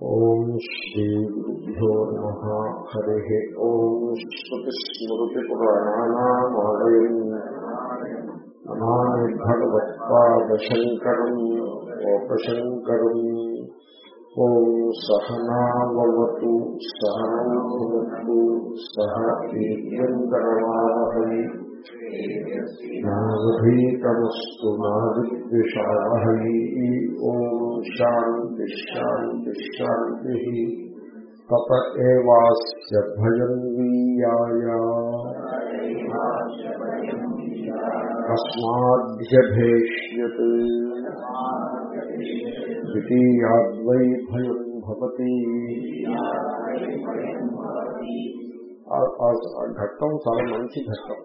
ఓం శ్రీ గురుభ్యో నమ. హరి ఓం శ్రుతిస్మృతిపురాణానామాలయం. నమామి భగవత్పాదశంకరం లోకశంకరం ఓం సహనావతు సహనవతు సహ వీర్యంకరవాహై నాగభీతమస్తు నావిద్విషావహై ఓం శాంతి శాంతి శాంతి తత ఏవాస్య భయం వీయాయ ద్వితీయాద్వై భయం భవతి ఆ ఘట్టం చాలా మంచి ఘట్టం.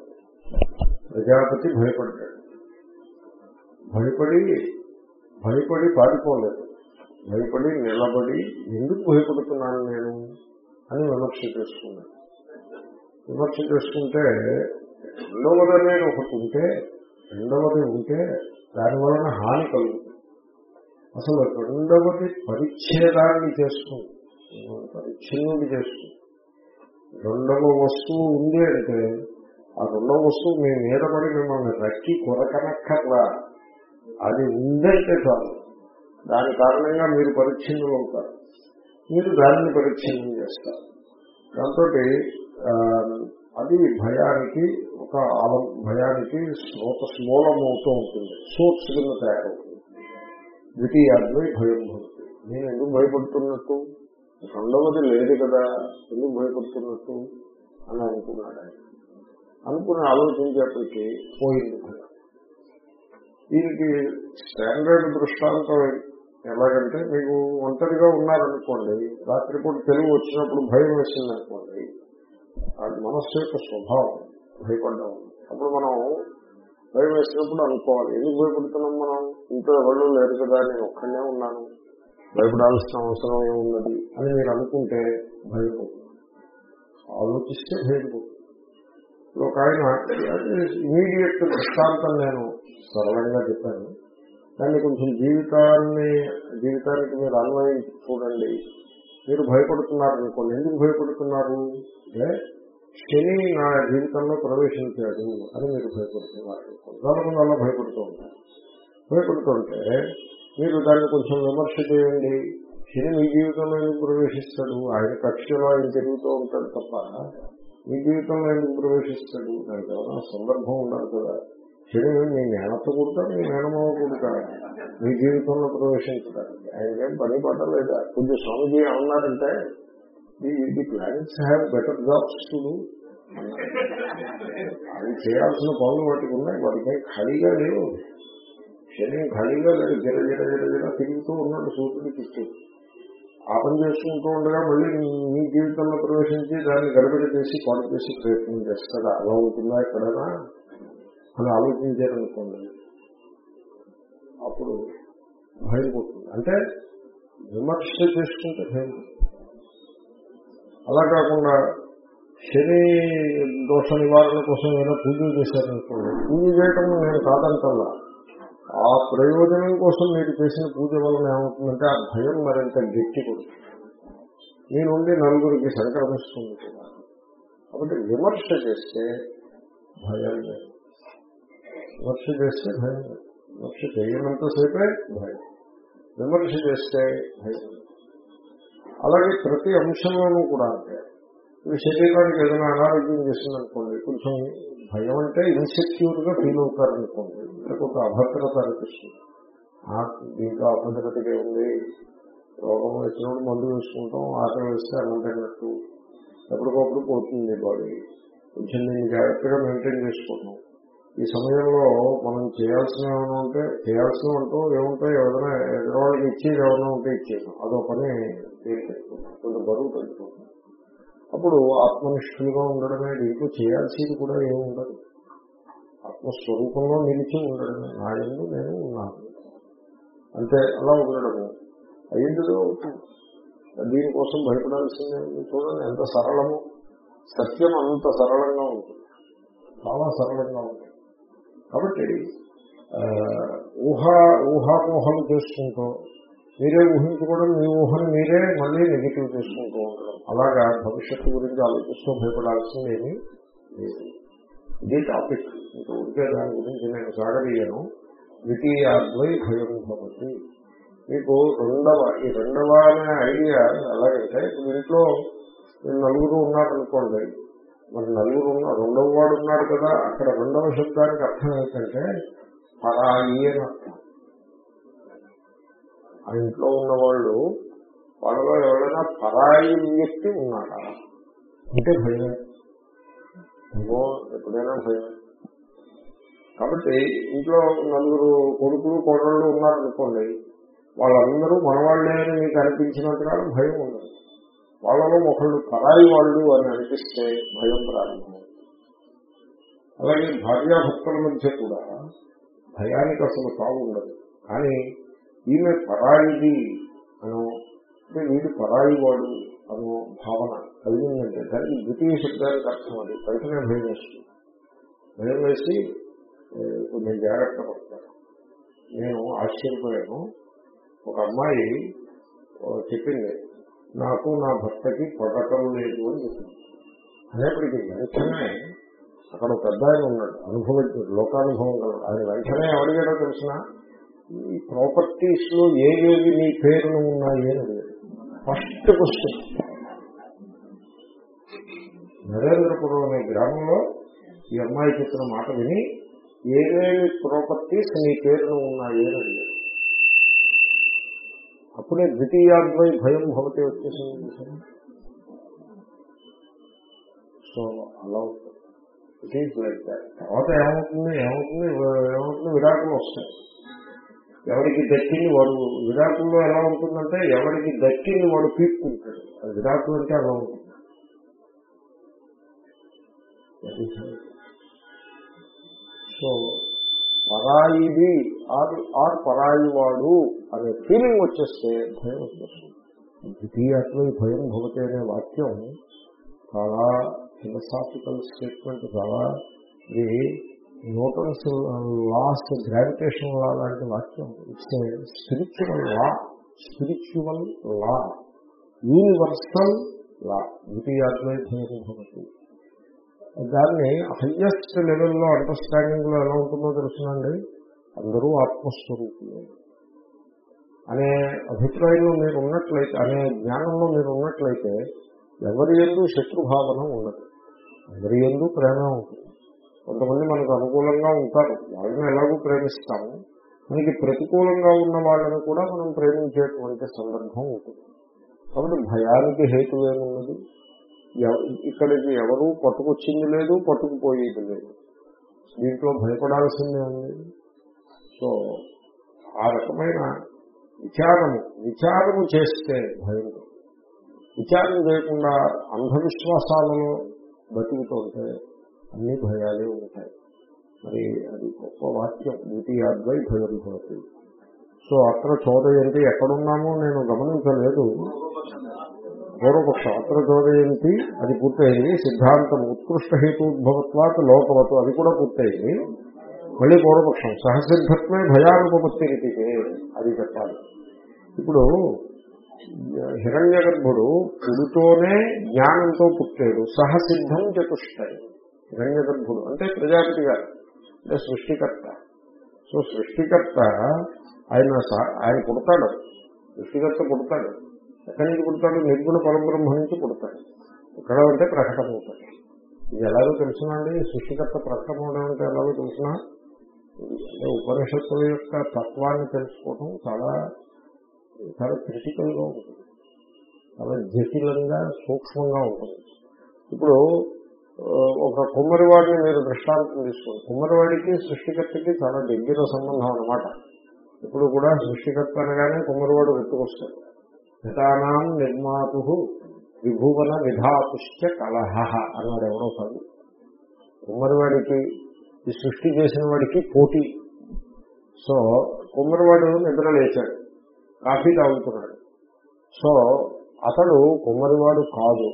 ప్రజాపతి భయపడ్డాడు. భయపడి భయపడి పారిపోలేదు. భయపడి నిలబడి ఎందుకు భయపడుతున్నాను నేను? అని విమర్శ చేసుకున్నాను విమర్శ చేసుకుంటే రెండవది అనేది ఒకటి ఉంటే రెండవది ఉంటే దాని వలన హాని కలుగుతుంది. అసలు రెండవది పరిచ్ఛేదాన్ని చేసుకుంది పరిచ్ఛిన్నుడి చేస్తుంది. రెండవ వస్తువు ఉంది అంటే ఆ రెండవ వస్తువు మీ మీద పడి మిమ్మల్ని రక్కి కొరకనక్కర్లా. అది ఉందంటే చాలు. దాని కారణంగా మీరు పరిచ్ఛిన్నులు అవుతారు. మీరు దానిని పరిచ్ఛిన్నం చేస్తారు. దాంతో అది భయానికి ఒక ఆలం భయానికి ఒక మూలమవుతూ ఉంటుంది. సోర్స్ కింద తయారవుతుంది. ద్వితీయాద్వై భయం భక్తి నేను ఎందుకు భయపడుతున్నట్టు? రెండవది లేదు కదా. ఎందుకు భయపడుతున్నట్టు? అని అనుకున్నాడు ఆయన అనుకుని ఆలోచించేప్పటికీ పోయింది. దీనికి స్టాండర్డ్ దృష్టాంతం ఎలాగంటే మీకు ఒంటరిగా ఉన్నారనుకోండి రాత్రిపూట తెలుగు వచ్చినప్పుడు భయం వేసిందనుకోండి అది మనస్సు యొక్క స్వభావం భయపడ్డాం. అప్పుడు మనం భయం వేసినప్పుడు అనుకోవాలి ఎందుకు భయపడుతున్నాం మనం? ఇంట్లో ఎవరు లేరు కదా నేను ఒక్కనే ఉన్నాను. భయపడాల్సిన అవసరం ఏమున్నది అని మీరు అనుకుంటే భయపడుతుంది ఆలోచిస్తే భయపడుతుంది ఒక ఆయన ఇమీడియట్ దృష్టాంతం నేను సరళంగా చెప్పాను. దాన్ని కొంచెం జీవితాన్ని జీవితానికి మీరు అన్వయించి చూడండి. మీరు భయపడుతున్నారు అనుకోండి. ఎందుకు భయపడుతున్నారు? అంటే శని నా జీవితంలో ప్రవేశించాడు అని మీరు భయపడుతున్నారు. చాలా వల్ల భయపడుతూ ఉంటారు. భయపడుతుంటే మీరు దాన్ని కొంచెం విమర్శ చేయండి. శని మీ జీవితంలో ఎందుకు ప్రవేశిస్తాడు? ఆయన కక్షలో ఆయన తిరుగుతూ ఉంటాడు తప్ప మీ జీవితంలో ఎందుకు ప్రవేశిస్తాడు దానికి ఎవరైనా సందర్భం ఉండాలి కదా. శరీరం మీ నేనత్త కుడతాడు మీ నేనమావ కుడతాడు మీ జీవితంలో ప్రవేశించడానికి. ఆయనకేం పని పడలేదా కొంచెం స్వామిజీ ఏమన్నారంటే the planets have better jobs to అది చేయాల్సిన పనులు వాటికి ఉన్నాయి వాటికి ఖాళీగా లేవు. శరీరం ఖాళీగా లేదు జర జర జర జర తిరుగుతూ ఉన్నాడు సూర్యుడికి ఇచ్చేది ఆ పని చేసుకుంటూ ఉండగా మళ్ళీ మీ జీవితంలో ప్రవేశించి దాన్ని గడబడి చేసి పాడు చేసి ప్రయత్నం చేస్తారా? అలా ఉంటుందా ఎక్కడైనా? అని ఆలోచించారనుకోండి. అప్పుడు భయం పోతుంది అంటే విమర్శ చేసుకుంటే భయం అలా కాకుండా శని దోష నివారణ కోసం ఏదైనా పూజలు చేశారనుకోండి పూజ చేయటం నేను కాదంటల్లా. ఆ ప్రయోజనం కోసం మీరు చేసిన పూజ వలన ఏమవుతుందంటే ఆ భయం మరింత గట్టి కొడుతుంది. మీ నుండి నలుగురికి సంక్రమిస్తుంది కూడా. కాబట్టి విమర్శ చేస్తే భయం లేదు. విమర్శ చేస్తే భయం లేదు. విమర్శ చేయనంతసేపే భయం. విమర్శ చేస్తే భయం అలాగే ప్రతి అంశంలోనూ కూడా అంటే ఈ శరీరానికి ఏదైనా అనారోగ్యం చేసిందనుకోండి కొంచెం భయం అంటే ఇన్సెక్యూర్గా ఫీల్ అవుతారనుకోండి ఒక అభద్రత అనిపిస్తుంది. దీంట్లో అభద్రతగా ఉంది రోగం వచ్చినప్పుడు మందు వేసుకుంటాం ఆకలి వేస్తే అన్నంటైనట్టు ఎప్పటికప్పుడు పోతుంది బాడీ కొంచెం నేను జాగ్రత్తగా మెయింటైన్ చేసుకుంటాం. ఈ సమయంలో మనం చేయాల్సిన ఏమైనా ఉంటే చేయాల్సిన ఉంటాం ఏముంటాయి? ఎవరైనా ఎదురవాళ్ళకి ఇచ్చేది ఏమైనా ఉంటే ఇచ్చేసాం అదో పని పెట్టుకుంటాం కొంచెం బరువు పెట్టుకుంటాం అప్పుడు ఆత్మనిష్ఠులుగా ఉండడమే దీంట్లో చేయాల్సింది కూడా ఏముండదు ఆత్మస్వరూపంలో నిలిచి ఉండడమే. నా ఎందు నేను ఉన్నాను. అంటే అలా ఉండడము. అయ్యిందో అవుతుంది దీనికోసం భయపడాల్సిందే. చూడండి ఎంత సరళము. సత్యం అంత సరళంగా ఉంటుంది. చాలా సరళంగా ఉంటుంది. కాబట్టి ఊహా ఊహామోహాలు చేసుకుంటూ మీరే ఊహించుకోవడం మీ ఊహను మీరే మళ్ళీ నెగిటివ్ చేసుకుంటూ ఉండడం. అలాగా భవిష్యత్తు గురించి ఆలోచిస్తూ భయపడాల్సిందేమీ లేదు. ఇది టాపిక్ ఇంకా ఉంటే దాని గురించి నేను సాగదీయను. ద్వితీయాద్వై భయం భవతి. మీకు రెండవ ఈ రెండవ అనే ఐడియా ఎలాగంటే ఇప్పుడు ఇంట్లో నలుగురు ఉన్నారనుకోండి మరి నలుగురు ఉన్న రెండవ వాడు ఉన్నాడు కదా అక్కడ రెండవ శబ్దానికి అర్థం ఏంటంటే పరాయి అని అర్థం. ఆ ఇంట్లో ఉన్న వాళ్ళు వాళ్ళలో ఎవరైనా పరాయి వ్యక్తి ఉన్నాడా అంటే భయమే ఏమో ఎప్పుడైనా భయం. కాబట్టి ఇంట్లో నలుగురు కొడుకులు కోడళ్ళు ఉన్నారనుకోండి వాళ్ళందరూ మనవాళ్ళే అని మీకు అనిపించినంతగా భయం ఉండదు. వాళ్ళలో ఒకళ్ళు పరాయి వాళ్ళు అని అనిపిస్తే భయం ప్రారంభం అలాగే భార్యాభర్తల మధ్య కూడా భయానికి అసలు తావు ఉండదు. కానీ ఈమె పరాయిది అను అంటే వీడు పరాయి వాడు అనో భావన కలిగిందంటే దానికి ద్వితీయ శబ్దానికి అర్థం అది. వెంటనే భయం వేస్తుంది. భయం వేసి కొంచెం జాగ్రత్త పడతాను నేను ఆశ్చర్యపోయాను. ఒక అమ్మాయి చెప్పింది నాకు నా భర్తకి పడటం లేదు అని చెప్పింది. అనేప్పటికీ వెంటనే అక్కడ ఒక పెద్ద ఆయన ఉన్నాడు. అనుభవించాడు లోకానుభవం కలడు ఆయన. వెంటనే ఎవరిగాడో తెలిసినా? ఈ ప్రాపర్టీస్లో ఏవేవి నీ పేరును ఉన్నాయి అని ఫస్ట్ క్వశ్చన్. నరేంద్రపురం అనే గ్రామంలో ఈ అమ్మాయి చెప్పిన మాట విని ఏవేవి ప్రాపర్టీస్ నీ పేరును ఉన్నాయి అని అప్పుడే ద్వితీయాద్వై భయం భవతి వచ్చేసింది సో అలా ఉంటుంది. లైక్ తర్వాత ఏమవుతుంది? ఏమవుతుంది? ఏమవుతుంది? విడాకులు వస్తాయి. ఎవరికి దక్కింది వాడు విరాకుల్లో ఎలా ఉంటుందంటే ఎవరికి దక్కింది వాడు పీక్కుంటాడు. అది విరాకులు అంటే అలా ఉంటుంది. సో పరాయిది ఆర్ ఆర్ పరాయి వాడు అనే ఫీలింగ్ వచ్చేస్తే భయం వచ్చేస్తుంది ద్వితీయాత్మ భయం భవతి అనే వాక్యం చాలా ఫిలసాఫికల్ స్టేట్మెంట్ చాలా ఇది న్యూటన్స్ లాస్ గ్రావిటేషన్ లా లాంటి వాక్యం. It's spiritual law spiritual law universal law ద్వితీయాత్మ దాన్ని హయ్యెస్ట్ లెవెల్లో అండర్స్టాండింగ్లో ఎలా ఉంటుందో తెలుసునండి. అందరూ ఆత్మస్వరూపులే. అనే అభిప్రాయంలో మీరు ఉన్నట్లయితే అనే జ్ఞానంలో మీరు ఉన్నట్లయితే ఎవరి ఎందు శత్రుభావన ఉండదు. ఎవరి ఎందు ప్రేమ ఉంటుంది. కొంతమంది మనకు అనుకూలంగా ఉంటారు. వాళ్ళని ఎలాగో ప్రేమిస్తాము. మనకి ప్రతికూలంగా ఉన్న వాళ్ళని కూడా మనం ప్రేమించేటువంటి సందర్భం ఉంటుంది. కాబట్టి భయానికి హేతు ఏమున్నది? ఎవ- ఇక్కడికి ఎవరు పట్టుకొచ్చింది లేదు పట్టుకుపోయేది లేదు. దీంట్లో భయపడాల్సిందే ఉంది. సో ఆ రకమైన విచారము విచారము చేస్తే భయం విచారం చేయకుండా అంధవిశ్వాసాలలో బతుకుతుంటే అన్ని భయాలే ఉంటాయి. మరి అది గొప్ప వాక్యం ద్వితీయాద్వై భయం భవతి సో అత్ర చోదయంతి ఎక్కడున్నామో నేను గమనించలేదు. పూర్వపక్షం అత్ర చోదయంతి అది పూర్తయింది. సిద్ధాంతం ఉత్కృష్ట హేతుద్భవత్వాత లోకవతు అది కూడా పూర్తయింది. మళ్ళీ పూర్వపక్షం సహసిద్ధత్వే భయానుపత్తి రీతికే అది చెప్పాలి. ఇప్పుడు హిరణ్య గర్భుడు పుడుతోనే జ్ఞానంతో పుట్టాడు సహసిద్ధం చతుష్టయం. హిరణ్యగర్భుడు అంటే ప్రజాపతి గారు. అంటే సృష్టికర్త. సో సృష్టికర్త ఆయన స- ఆయన పుడతాడు. సృష్టికర్త పుడతాడు. ఎక్కడి నుంచి పుడతాడు? నిర్గుణ పరబ్రహ్మ నుంచి పుడతాడు. ఇక్కడ అంటే ప్రకటమవుతాడు. ఇది ఎలాగో తెలుసునండి సృష్టికర్త ప్రకటమవడం అంటే ఎలాగో తెలుసునా ఉపనిషత్తుల యొక్క తత్వాన్ని తెలుసుకోవడం చాలా చాలా క్రిటికల్గా ఉంటుంది. చాలా జటిలంగా సూక్ష్మంగా ఉంటుంది. ఇప్పుడు ఒక కుమ్మరివాడిని మీరు దృష్టాంతం తీసుకోండి. కుమ్మరివాడికి సృష్టికర్తకి చాలా దగ్గర సంబంధం అన్నమాట. ఇప్పుడు కూడా సృష్టికర్త అనగానే కుమ్మరివాడు గుర్తుకొస్తాడు. ఘటానాం నిర్మాతు విభువన విధాతుశ్చ కలహ అన్నాడు ఎవరో కాదు. కుమ్మరివాడికి ఈ సృష్టి చేసిన వాడికి పోటీ. సో కుమ్మరివాడు నిద్ర లేచాడు. కాఫీ తాగుతున్నాడు. సో అతడు కుమ్మరివాడు కాదు.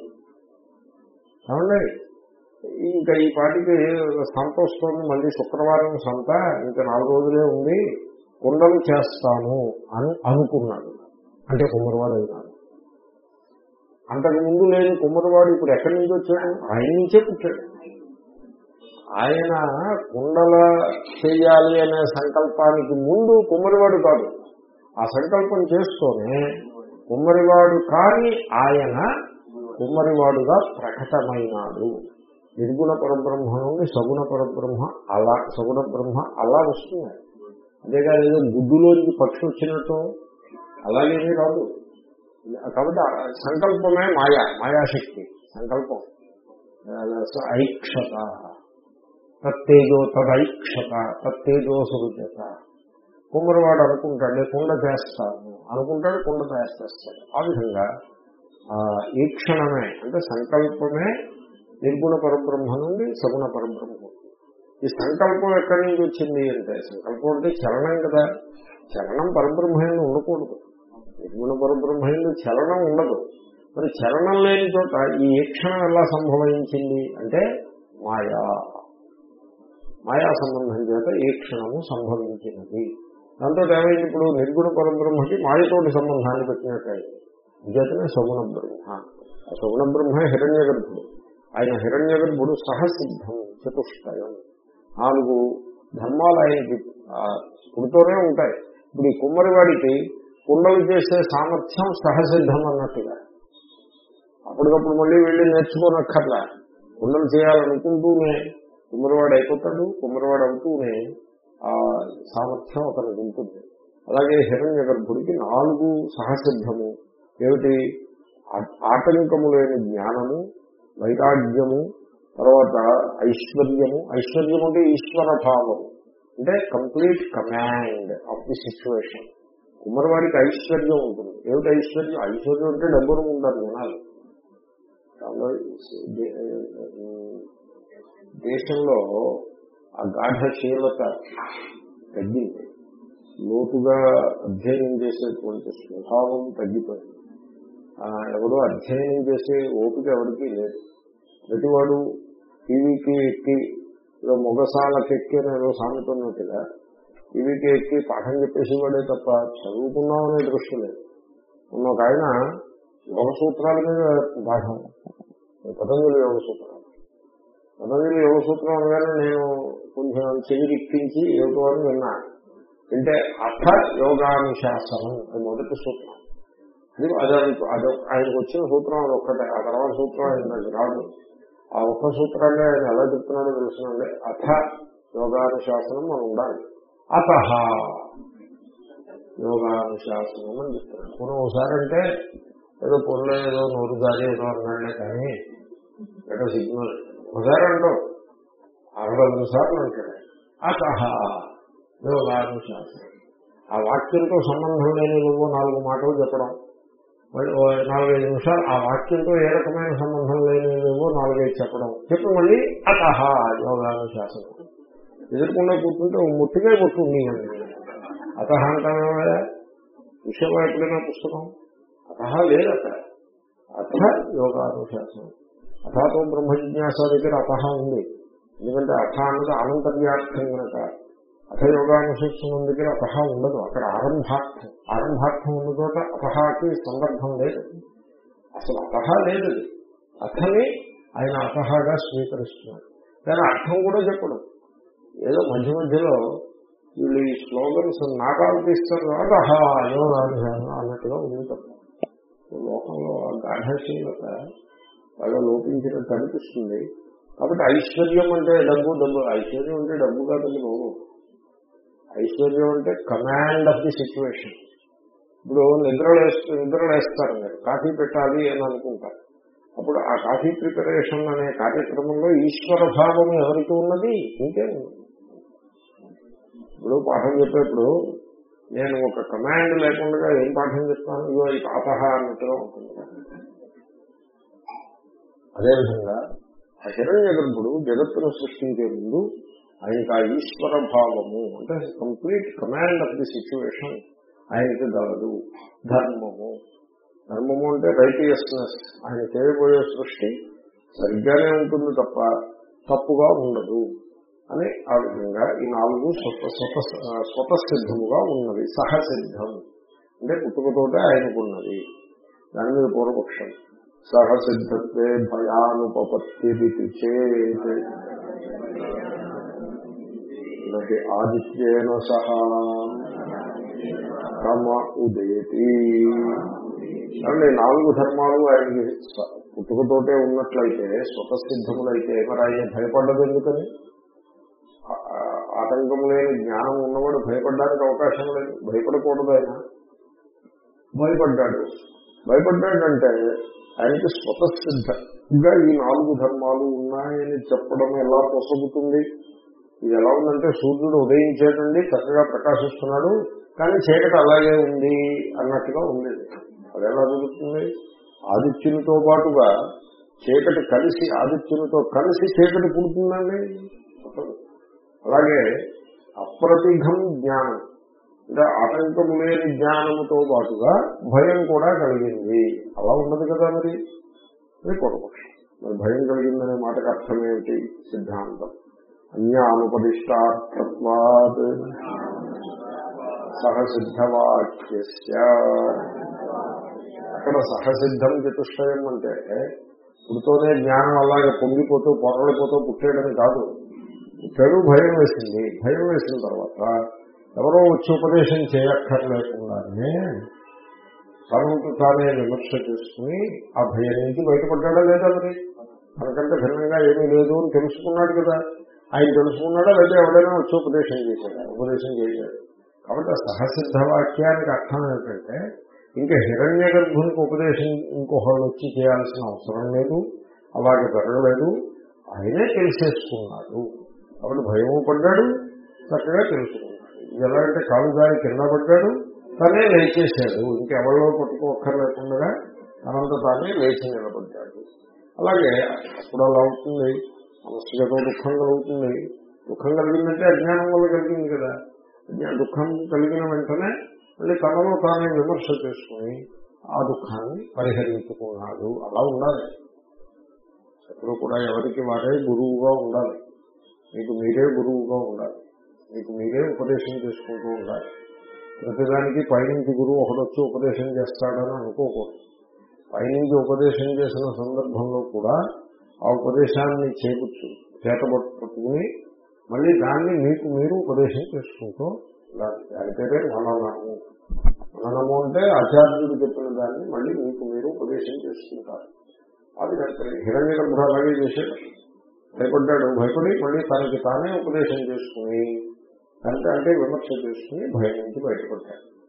ఏమండి? ఇంకా ఈ పాటికి సంత వస్తుంది మళ్ళీ శుక్రవారం సంత ఇంకా నాలుగు రోజులే ఉంది. కుండలు చేస్తాను అని అనుకున్నాడు. అంటే కుమ్మరివాడు అయినాడు అంతకు ముందు లేని కుమ్మరివాడు ఇప్పుడు ఎక్కడి నుంచి వచ్చాడు? ఆయన నుంచే పుట్టాడు. ఆయన కుండల చేయాలి అనే సంకల్పానికి ముందు కుమ్మరివాడు కాదు. ఆ సంకల్పం చేస్తూనే కుమ్మరివాడు కాని ఆయన కుమ్మరివాడుగా ప్రకటమైనాడు. నిర్గుణ పరబ్రహ్మ నుండి సగుణ పరబ్రహ్మ అలా సగుణ బ్రహ్మ అలా వస్తుంది అంతేకాదు ఏదో గుడ్డులోంచి పక్షి వచ్చినట్టు అలాగేమీ రాదు. కాబట్టి సంకల్పమే మాయా మాయాశక్తి సంకల్పం. ఐక్షత. తత్తేజో తదైక్షత తత్తేజో సృజత కుమ్మరివాడు అనుకుంటాడు కుండ చేస్తాను. అనుకుంటాడు కుండ చేస్తాడు. ఆ విధంగా ఈ క్షణమే అంటే సంకల్పమే నిర్గుణ పరబ్రహ్మ నుండి సగుణ పరబ్రహ్మ ఈ సంకల్పం ఎక్కడి నుంచి వచ్చింది అంటే సంకల్పం అంటే చలనం కదా. చలనం పరబ్రహ్మయంలో ఉండకూడదు. నిర్గుణ పరబ్రహ్మయంలో చలనం ఉండదు. మరి చలనం లేని చోట ఈ క్షణం ఎలా సంభవించింది అంటే మాయా. మాయా సంబంధం చేత ఈక్షణము సంభవించినది. దాంతో ఏమైంది ఇప్పుడు? నిర్గుణ పరబ్రహ్మకి మాయతోటి సంబంధాన్ని పెట్టినట్టయింది నిజతనే సగుణ బ్రహ్మ. ఆ సగుణ బ్రహ్మ హిరణ్య గర్భుడు ఆయన హిరణ్య గర్భుడు సహసిద్ధం చతుష్టయం. నాలుగు ధర్మాలు ఆయనకి పుడుతూనే ఉంటాయి. ఇప్పుడు ఈ కుమ్మరివాడికి కుండలు చేసే సామర్థ్యం సహసిద్ధం అన్నట్టుగా. అప్పటికప్పుడు మళ్ళీ వెళ్ళి నేర్చుకోనక్కర్లా. కుండలు చేయాలనుకుంటూనే కుమ్మరివాడు అయిపోతాడు కుమ్మరివాడు అవుతూనే ఆ సామర్థ్యం అతనికి ఉంటుంది. అలాగే హిరణ్య గర్భుడికి నాలుగు సహసిద్ధము. ఏమిటి? ఆటంకము లేని జ్ఞానము వైరాగ్యము తర్వాత ఐశ్వర్యము. ఐశ్వర్యం అంటే ఈశ్వర భావము అంటే complete command of the situation. కుమ్మరివాడికి ఐశ్వర్యం ఉంటుంది. ఏమిటి ఐశ్వర్యం? ఐశ్వర్యం అంటే డబ్బులు ఉంటారు జనాలు దేశంలో ఆ గాఢశీలత తగ్గింది. లోతుగా అధ్యయనం చేసేటువంటి స్వభావం తగ్గిపోయింది. ఎవరో అధ్యయనం చేసే ఓపిక ఎవరికి లేదు. ప్రతివాడు టీవీకి ఎక్కి ఏదో మొగసాలకు ఎక్కి ఏదో సామెత ఉన్నట్టుగా టీవీకి ఎక్కి పాఠం చెప్పేసేవాడే తప్ప తప్ప చదువుకున్నామనే దృష్టి లేదు. ఉన్న ఒక ఆయన యోగ సూత్రాల మీద పాఠం పతంజలి యోగ సూత్రాలు పతంజలి యోగ సూత్రం అనగానే నేను కొంచెం చెవిరిక్కించి ఏమిటో అని విన్నా. అంటే అర్థ యోగానుశాసనం అది మొదటి సూత్రం. అది అది అదే ఆయనకు వచ్చిన సూత్రం అది ఒక్కటే. ఆ తర్వాత సూత్రం ఆయన రాదు. ఆ ఒక్క సూత్రాన్ని ఆయన ఎలా చెప్తున్నాడో తెలుసునండి. అథ యోగానుశాసనం మనం ఉండాలి. అత యోగానుశాసనం అని చెప్తున్నాడు. మనం ఒకసారి అంటే ఏదో పొరలో ఏదో నోరు దారి ఏదో అన్నాడే కానీ ఏదో సిగ్నల్. ఒకసారి అంటాం. అరవై సార్లు అంటాడు. అత యోగానుశాసనం. ఆ వాక్యంతో సంబంధం లేని నువ్వు నాలుగు మాటలు చెప్పడం. మళ్ళీ నాలుగైదు నిమిషాలు ఆ వాక్యంతో ఏ రకమైన సంబంధం లేనివేవో నాలుగైదు చెప్పడం. చెప్పి మళ్ళీ అతహ యోగానుశాసనం ఎదుర్కొండా కూర్చుంటే ముట్టిగా కొట్టుంది అతహ అంటామే విషయంలో ఎప్పుడైనా పుస్తకం? అతహ లేదు అక్కడ అథ యోగానుశాసనం అథాతో బ్రహ్మ జిజ్ఞాస దగ్గర అతహ ఉంది. ఎందుకంటే అథ అన్నది అనంతర్యార్థం కనుక. అథ యోగానుశిక్షణం దగ్గర అపహ ఉండదు. అక్కడ ఆరంభార్థం. ఆరంభార్థం ఉన్న చోట అపహాకి సందర్భం లేదు. అసలు అపహ లేదు. అథని ఆయన అపహగా స్వీకరిస్తున్నాడు. కానీ అర్థం కూడా చెప్పడం. ఏదో మధ్య మధ్యలో వీళ్ళు ఈ స్లోగన్స్ నాకాలు తీస్తారు అతహ యోగానుశాసనం అన్నట్టుగా ఉంది తప్ప లోకంలో ఆ గాఢశీలత బాగా లోపించినట్టు అనిపిస్తుంది. కాబట్టి ఐశ్వర్యం అంటే డబ్బు డబ్బు. ఐశ్వర్యం అంటే డబ్బు కాదండి బాబు. ఐశ్వర్యం అంటే కమాండ్ ఆఫ్ ది సిచ్యువేషన్ ఇప్పుడు నిద్రలేస్తూ నిద్రలేస్తారు మీరు. కాఫీ పెట్టాలి అని అనుకుంటారు. అప్పుడు ఆ కాఫీ ప్రిపరేషన్ అనే కార్యక్రమంలో ఈశ్వర భావం ఎవరికి ఉన్నది? ఇంకే ఇప్పుడు పాఠం చెప్పేప్పుడు నేను ఒక కమాండ్ లేకుండా ఏం పాఠం చెప్తాను? ఇదో ఈ పాపహ అన్నట్టుగా ఉంటుంది. అదేవిధంగా ఆ హిరణ్య గర్భుడు జగత్తును సృష్టించే ముందు ఆయనకు ఆ ఈశ్వర భావము అంటే complete command of the situation ఆయనకి గలదు ధర్మము. ధర్మము అంటే రైటియస్నెస్ ఆయన చేయబోయే సృష్టి సరిగ్గానే ఉంటుంది తప్ప తప్పుగా ఉండదు అని ఆ విధంగా ఈ నాలుగు స్వతసిద్ధముగా ఉన్నది. సహసిద్ధం. అంటే పుట్టుకతోటే ఆయనకున్నది. దాని మీద పూర్వపక్షం. సహసిద్ధత్వే భయానుపత్తి చేత్. నహి ఆదిత్యేన సహా. తమ ఉదేతి. అంటే నాలుగు ధర్మాలు ఆయనకి పుట్టుకతోటే ఉన్నట్లయితే స్వతసిద్ధములైతే మరి ఆయన భయపడ్డది ఎందుకని? ఆటంకం లేని జ్ఞానం ఉన్నవాడు భయపడడానికి అవకాశం లేదు. భయపడకూడదు ఆయన. భయపడ్డాడు. భయపడ్డాడంటే ఆయనకి స్వతసిద్ధంగా ఈ నాలుగు ధర్మాలు ఉన్నాయని చెప్పడం ఎలా పొసగుతుంది? ఇది ఎలా ఉందంటే సూర్యుడు ఉదయించేటండి చక్కగా ప్రకాశిస్తున్నాడు కానీ చీకటి అలాగే ఉంది అన్నట్టుగా ఉంది అది ఎలా జరుగుతుంది? ఆదిత్యునితో పాటుగా చీకటి కలిసి ఆదిత్యునితో కలిసి చీకటి పుడుతుందండి? అలాగే అప్రతిఘం జ్ఞానం. అంటే ఆటంకం లేని జ్ఞానముతో పాటుగా భయం కూడా కలిగింది. అలా ఉండదు కదా మరి? అది పూర్వపక్షం. మరి భయం కలిగిందనే మాటకు అర్థం ఏమిటి? సిద్ధాంతం. అన్యానుపదిష్టార్థత్వాత్ సహసిద్ధవాక్య అక్కడ సహసిద్ధం చతుష్టయం అంటే పుడుతోనే జ్ఞానం అలాగే పొంగిపోతూ పొరడిపోతూ పుట్టేయడం కాదు. పుట్టాడు భయం వేసింది. భయం వేసిన తర్వాత ఎవరో వచ్చి ఉపదేశం చేయక్కర్లేకుండానే తనంత తానే విమర్శ చేసుకుని ఆ భయం నుంచి బయటపడ్డాడా లేదా మరి? తనకంటే భిన్నంగా ఏమీ లేదు అని తెలుసుకున్నాడు కదా. ఆయన తెలుసుకున్నాడా లేదా ఎవరైనా వచ్చి ఉపదేశం చేశాడా? ఉపదేశం చేశాడు. కాబట్టి ఆ సహసిద్ధ వాక్యానికి అర్థం ఏంటంటే ఇంకా హిరణ్య గర్భునికి ఉపదేశం ఇంకొకళ్ళు వచ్చి చేయాల్సిన అవసరం లేదు అలాగే పెరగలేదు ఆయనే తెలిసేసుకున్నాడు కాబట్టి భయము పడ్డాడు చక్కగా తెలుసుకున్నాడు. ఇది ఎలాగంటే కాలు గారి కింద పడ్డాడు తనే లేచేశాడు. ఇంకెవరిలో పట్టుకోక్కర్లేకుండా తనంత తానే లేచి నిలబడ్డాడు. అలాగే అప్పుడు అలా అవుతుంది. మనస్సుగతో దుఃఖం కలుగుతుంది. దుఃఖం కలిగిందంటే అజ్ఞానం వల్ల కలిగింది కదా. దుఃఖం కలిగిన వెంటనే మళ్ళీ తనలో తానే విమర్శ చేసుకుని ఆ దుఃఖాన్ని పరిహరించుకున్నాడు అలా ఉండాలి. ఎప్పుడు కూడా ఎవరికి వారే గురువుగా ఉండాలి. మీకు మీరే గురువుగా ఉండాలి. మీకు మీరే ఉపదేశం చేసుకుంటూ ఉండాలి. ప్రతిదానికి పైనుంచి గురువు ఒకడొచ్చి ఉపదేశం చేస్తాడని అనుకోకూడదు. పైనుంచి ఉపదేశం చేసిన సందర్భంలో కూడా ఆ ఉపదేశాన్ని చేకూర్చు చేతబట్టుకుని మళ్ళీ దాన్ని మీకు మీరు ఉపదేశం చేసుకుంటూ ఉండాలి. దాని పేరే మననము. మననము అంటే ఆచార్యుడు చెప్పిన దాన్ని మళ్ళీ మీకు మీరు ఉపదేశం చేసుకుంటారు. అది హిరణ్య గర్భుడు అలాగే చేశాడు. భయపడ్డాడు. భయపడి మళ్ళీ తనకి తానే ఉపదేశం చేసుకుని తనకి అంటే విమర్శ చేసుకుని భయం నుంచి బయటపడ్డాడు.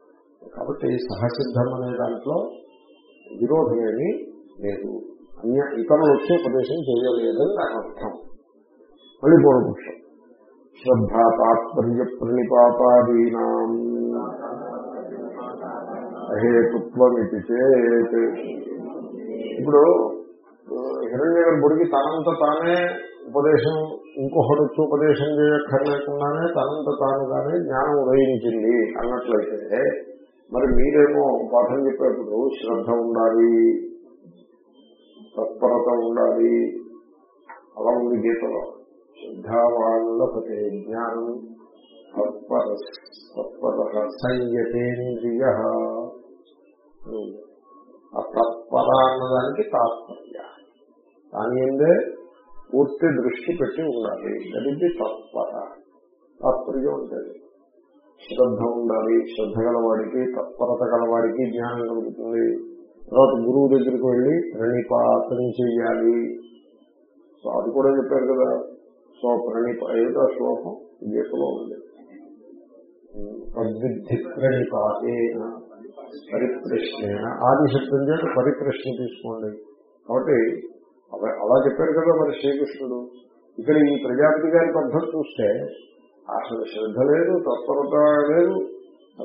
కాబట్టి సహసిద్ధం అనే దాంట్లో విరోధమేమీ లేదు. అన్య ఇతరులు వచ్చే ఉపదేశం చేయలేదని నాకు అర్థం. మళ్ళీ పూర్వపక్షం శ్రద్ధా తాత్పర్య ప్రణిపాతాదీనా అహేతుత్వమితి చేత్. ఇప్పుడు హిరణ్య బుడికి తనంత తానే ఉపదేశం ఇంకొకటి వచ్చి ఉపదేశం చేయక్కర్లేకుండానే తనంత తానుగానే జ్ఞానం ఉదయించింది అన్నట్లయితే మరి మీరేమో పాఠం చెప్పేప్పుడు శ్రద్ధ ఉండాలి. తత్పరత ఉండాలి. అలా ఉంది గీతలో. శ్రద్ధావాళ్ళపతే జ్ఞానం తత్పర తత్పర సంయతేంద్రియ ఆ తత్పర అన్నదానికి తాత్పర్య. దాని ఏందే పూర్తి దృష్టి పెట్టి ఉండాలి. దట్ తత్పర. తాత్పర్యం ఉంటుంది శ్రద్ధ ఉండాలి. శ్రద్ధ గలవాడికి తత్పరత గలవాడికి జ్ఞానం కలుగుతుంది. తర్వాత గురువు దగ్గరికి వెళ్ళి ప్రణిపాతం చెయ్యాలి. సో అది కూడా చెప్పారు కదా సో ప్రణిప ఏదో శ్లోకం? గీతలో ఉంది. తద్విద్ధి ప్రణిపాతేన పరిప్రశ్నేన. ఆది శబ్దం చేత పరిప్రశ్న తీసుకోండి. కాబట్టి అలా చెప్పారు కదా మరి శ్రీకృష్ణుడు. ఇక్కడ ఈ ప్రజాపతి గారి పద్ధతి చూస్తే అసలు శ్రద్ధ లేదు తత్పరత లేదు.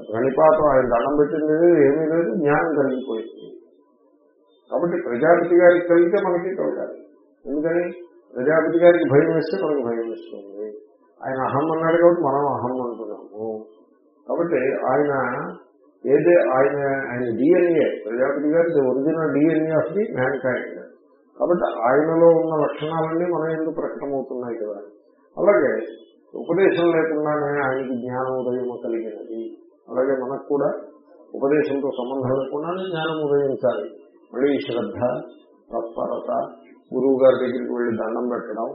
ప్రణిపాతం ఆయన దండం పెట్టింది లేదు ఏమీ లేదు జ్ఞానం కలిగిపోయింది. కాబట్టి ప్రజాపతి గారికి కలిగితే మనకి కలగాలి ఎందుకని? ప్రజాపతి గారికి భయం వేస్తే మనకు భయం వేస్తుంది. ఆయన అహం అన్నాడు కాబట్టి మనం అహం అంటున్నాము. కాబట్టి ఆయన ఏదే ఆయన ఆయన డిఎన్ఏ ప్రజాపతి గారి original DNA of the mankind కాబట్టి ఆయనలో ఉన్న లక్షణాలన్నీ మనం ఎందుకు ప్రకటమవుతున్నాయి కదా. అలాగే ఉపదేశం లేకుండానే ఆయనకి జ్ఞానోదయం కలిగినది. అలాగే మనకు కూడా ఉపదేశంతో సంబంధం లేకుండానే జ్ఞానం ఉదయించాలి. మళ్ళీ శ్రద్ధ తత్పరత గురువు గారి దగ్గరికి వెళ్ళి దండం పెట్టడం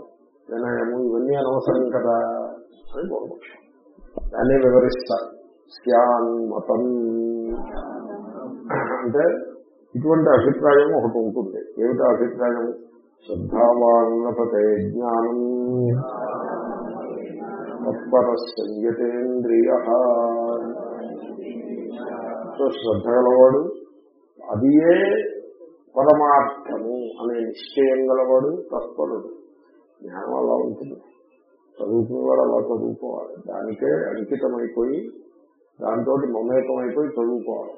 వినయము ఇవన్నీ అనవసరం కదా అని పూర్వపక్షం దాన్ని వివరిస్తారు. స్యాన్మతం అంటే ఇటువంటి అభిప్రాయం ఒకటి ఉంటుంది. ఏమిటి అభిప్రాయం? శ్రద్ధావాన్నపతే జ్ఞానం. తత్పర సంయతేంద్రియ సో శ్రద్ధ గలవాడు అదియే పరమార్థము అనే నిశ్చయం గలవాడు తత్పరుడు. జ్ఞానం అలా ఉంటుంది. చదువుకునేవాడు అలా చదువుకోవాలి. దానికే అంకితమైపోయి దాంతో మమేకమైపోయి అయిపోయి చదువుకోవాలి.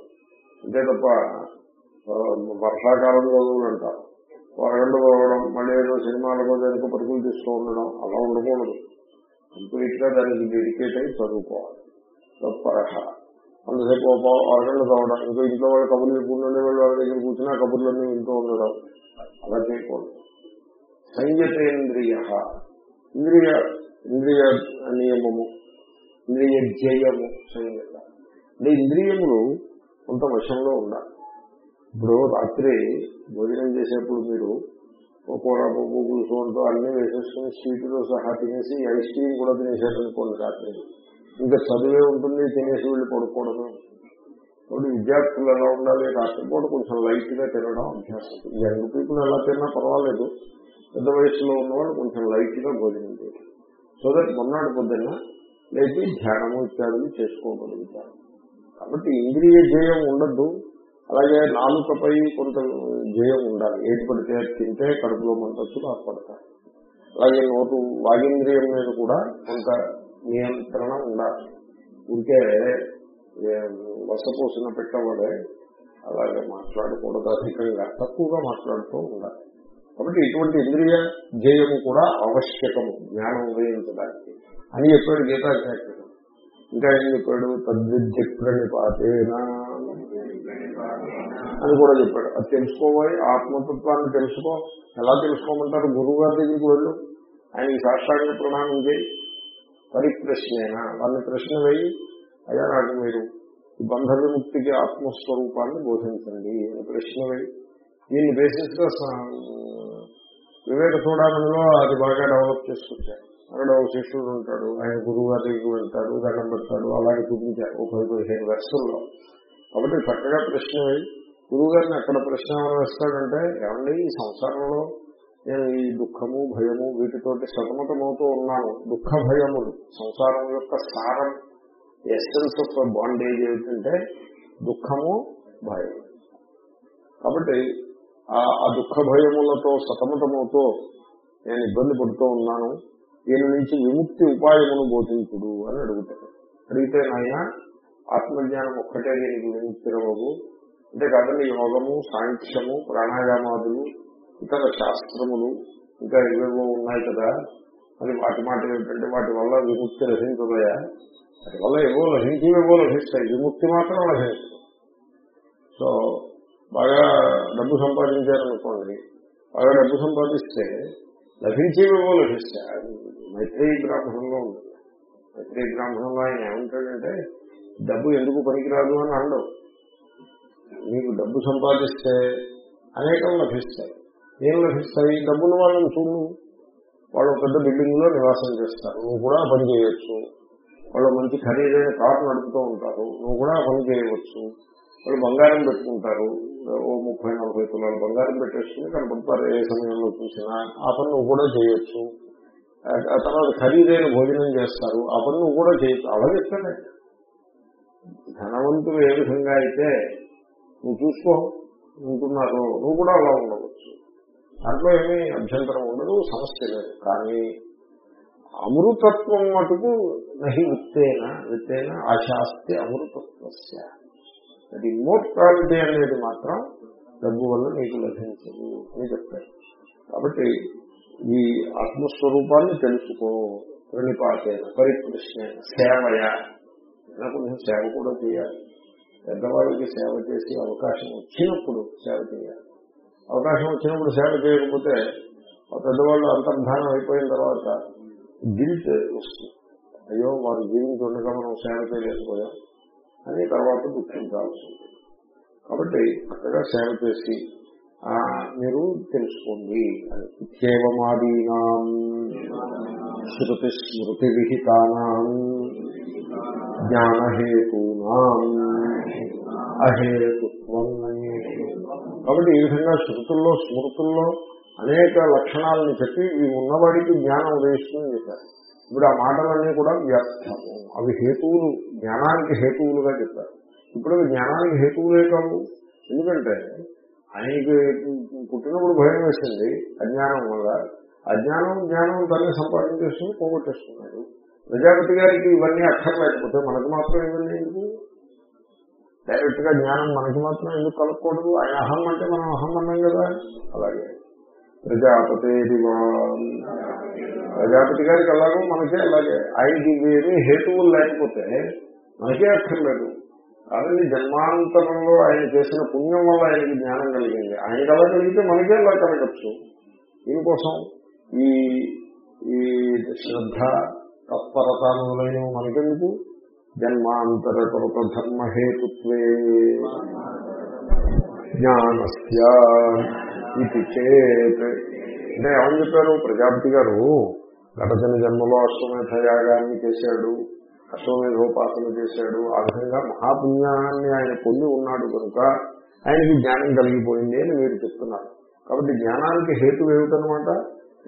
అంతే తప్ప వర్షాకాలం చదువులు అంటారు. వరగండు పోవడం మళ్ళీ ఏదో సినిమాలకు దానికి పరుగులు తీస్తూ ఉండడం అలా ఉండకూడదు. కంప్లీట్గా దానికి డెడికేట్ అయి చదువుకోవాలి. తత్పరహ అంతసేపు ఒక అరగంట చదవడం ఇంకో ఇంట్లో వాళ్ళు కబుర్లు చెప్పుకుంటుండే వాళ్ళు వాళ్ళ దగ్గర కూర్చున్నా కబుర్లన్నీ వింటూ ఉండడం. అలా చేయకూడదు. సంయతేంద్రియ. ఇంద్రియ ఇంద్రియ నియమము ఇంద్రియ జయము సంయత. అంటే ఇంద్రియములు కొంత వశంలో ఉండాలి. ఇప్పుడు రాత్రి భోజనం చేసేప్పుడు మీరు ఓ కూర పప్పు అన్ని వేసేసుకుని స్వీటుతో సహా తినేసి ఐస్ క్రీమ్ కూడా తినేసేటనుకోండి రాత్రి. ఇంకా చదివే ఉంటుంది తినేసి వెళ్ళి పడుకోవడము. ఇప్పుడు విద్యార్థులు ఎలా ఉండాలి రాత్రిపూట కొంచెం లైట్గా తినడం అభ్యాసం. యంగ్ పీపుల్ ఎలా తిన్నా పర్వాలేదు. పెద్ద వయసులో ఉన్నవాళ్ళు కొంచెం లైట్గా భోజనం చేయాలి. సో దట్ మొన్నటి పొద్దున్న లేచి ధ్యానము ఇత్యాదులు చేసుకోగలుగుతారు. కాబట్టి ఇంద్రియ జయం ఉండద్దు. అలాగే నాలుకపై కొంత జయం ఉండాలి. ఏది పడితే తింటే కడుపులో మంటొచ్చు బాధపడతారు అలాగే నోటు వాగింద్రియం మీద కూడా కొంత నియంత్రణ ఉండాలి. ఉంటే వసపోసిన పెట్టవలే. అలాగే మాట్లాడకూడదు అధికంగా తక్కువగా మాట్లాడుతూ ఉండాలి. కాబట్టి ఇటువంటి ఇంద్రియ జయము కూడా ఆవశ్యకము జ్ఞానం ఉదయించడానికి అని చెప్పాడు గీతాచార్యుడు ఇంకా ఏం చెప్పాడు? తద్విద్య ప్రణిపాతేనా అని కూడా చెప్పాడు. అది తెలుసుకోవాలి ఆత్మతత్వాన్ని తెలుసుకో. ఎలా తెలుసుకోమంటారు? గురువు గారి దగ్గరికి వెళ్ళు. ఆయన సాష్టాంగ ప్రణామం చేయి. పరిప్రశ్నేనా. వాళ్ళని ప్రశ్న వేయి. అయ్యా నాకు మీరు బంధ విముక్తికి ఆత్మస్వరూపాన్ని బోధించండి అని ప్రశ్న వేయి. దీన్ని బేసిస్గా వివేక చూడాలలో అది బాగా డెవలప్ చేసుకొచ్చారు. అక్కడ ఒక శిష్యుడు ఉంటాడు ఆయన గురువు గారికి వెళ్తాడు దండం పెడతాడు అలాగే చూపించారు ఒక పది పదిహేను వర్షంలో కాబట్టి చక్కగా ప్రశ్న వేయి. గురువు గారిని అక్కడ ప్రశ్న వేస్తాడంటే ఏమండి ఈ సంసారంలో నేను ఈ దుఃఖము భయము వీటితోటి సతమతమవుతూ ఉన్నాను. దుఃఖ భయములు సంసారం యొక్క సారం ఎస్సెన్స్ ఆఫ్ బాండేజ్ ఏమిటంటే దుఃఖము భయం. కాబట్టి ఆ- ఆ దుఃఖ భయములతో సతమతమవుతూ నేను ఇబ్బంది పడుతూ ఉన్నాను. దీని నుంచి విముక్తి ఉపాయమును బోధించుడు అని అడుగుతాడు. అడిగితే నాయన ఆత్మజ్ఞానం ఒక్కటే దీనికి విముక్తి బాబు అంటే యోగము సాంఖ్యము ప్రాణాయామాదులు ఇతర శాస్త్రములు ఇంకా ఏవేవో ఉన్నాయి కదా? అది వాటి మాట ఏమిటంటే వాటి వల్ల విముక్తి లభించదయా? వాటి వల్ల ఏవో లభించేవేవో లభిస్తాయి. విముక్తి మాత్రం లభించదు. సో బాగా డబ్బు సంపాదించారనుకోండి బాగా డబ్బు సంపాదిస్తే లభించేవేవో లభిస్తాయి. అది బ్రాహ్మణంలో ఉంటుంది మైత్రేయి బ్రాహ్మణంలో ఆయన ఏమంటాడంటే డబ్బు ఎందుకు పనికిరాదు అని అనడం. మీకు డబ్బు సంపాదిస్తే అనేకం లభిస్తాయి. ఏం లభిస్తాయి? డబ్బులు వాళ్ళని చూడు. వాళ్ళు పెద్ద బిల్డింగ్లో నివాసం చేస్తారు. నువ్వు కూడా పని చేయొచ్చు. వాళ్ళు మంచి ఖరీదైన కారు నడుపుతూ ఉంటారు. నువ్వు కూడా పని చేయవచ్చు. వాళ్ళు బంగారం పెట్టుకుంటారు. ఓ ముప్పై నలభై తులాలు బంగారం పెట్టేసుకుని కనపడతారు. ఏ సమయంలో చూసినా ఆ పని నువ్వు కూడా చేయొచ్చు. తర్వాత ఖరీదైన భోజనం చేస్తారు. ఆ పని నువ్వు కూడా చేయొచ్చు. అలా చెప్తానే ధనవంతులు ఏ విధంగా అయితే నువ్వు చూసుకో. ఉంటున్నారు నువ్వు కూడా అలా ఉండవచ్చు. దాంట్లో ఏమీ అభ్యంతరం ఉండదు సమస్య లేదు. కానీ అమృతత్వం మటుకు నహి విత్తేన విత్తేన ఆశాస్తి అమృతత్వస్య. అది ఇమ్మోర్టాలిటీ అనేది మాత్రం డబ్బు వల్ల నీకు లభించదు అని చెప్తారు కాబట్టి ఈ ఆత్మస్వరూపాన్ని తెలుసుకో ప్రణిపాతేన పరికృష్ణ సేవయ. కొంచెం సేవ కూడా చేయాలి. పెద్దవాళ్ళకి సేవ చేసే అవకాశం వచ్చినప్పుడు సేవ చేయాలి. అవకాశం వచ్చినప్పుడు సేవ చేయకపోతే పెద్దవాళ్ళు అంతర్ధానం అయిపోయిన తర్వాత గిల్ట్ వస్తుంది. అయ్యో వారు జీవించి ఉండగా మనం సేవ చేయలేకపోయాం అని తర్వాత దుఃఖించాల్సి ఉంటుంది. కాబట్టి అక్కడ సేవ చేసి మీరు తెలుసుకోండి అని. ఇత్యేవమాదీనా శృతి స్మృతి విహితానా జ్ఞానహేతూనా అహేతుత్వం కాబట్టి ఈ విధంగా శృతుల్లో స్మృతుల్లో అనేక లక్షణాలను చెప్పి ఇవి ఉన్నవాడికి జ్ఞానం ఉదయిస్తుందని చెప్పారు. ఇప్పుడు ఆ మాటలన్నీ కూడా వ్యర్థము. అవి హేతువులు జ్ఞానానికి హేతువులుగా చెప్పారు. ఇప్పుడు అవి జ్ఞానానికి హేతువులే కావు. ఎందుకంటే ఆయనకి పుట్టినప్పుడు భయం వేసింది అజ్ఞానం వల్ల. అజ్ఞానం జ్ఞానం దాన్ని సంపాదించేసుకుని పోగొట్టేస్తున్నాడు. ప్రజాపతి గారికి ఇవన్నీ అక్కర్లేకపోతే మనకు మాత్రం ఇవన్నీ ఎందుకు? డైరెక్ట్గా జ్ఞానం మనకి మాత్రం ఎందుకు కలగకూడదు? ఆయన అహం అంటే మనం అహం అన్నాం కదా? అలాగే. ప్రజాపతి ప్రజాపతి గారికి అలాగో మనకే అలాగే. ఆయనకి ఇవేమీ హేతువులు లేకపోతే మనకే అక్కర్లేదు కాబట్టి జన్మాంతరంలో ఆయన చేసిన పుణ్యం వల్ల ఆయనకి జ్ఞానం కలిగింది. ఆయనకి అలా కలిగితే మనకే అలా కలగచ్చు. దీనికోసం ఈ ఈ శ్రద్ధ తత్పరత మొదలైనవి మనకెందుకు? జన్మాంతర కృత ధర్మహేతుత్వే జ్ఞానస్య ఇది చేత్. అంటే ఏమని చెప్పారు? ప్రజాపతి గారు గడచిన జన్మలో అశ్వమేధ యాగాన్ని చేశాడు అశ్వమేధోపాసన చేశాడు. ఆ విధంగా మహాపుణ్యాన్ని ఆయన పొంది ఉన్నాడు కనుక ఆయనకి జ్ఞానం కలిగిపోయింది అని మీరు చెప్తున్నారు. కాబట్టి జ్ఞానానికి హేతు ఏమిటనమాట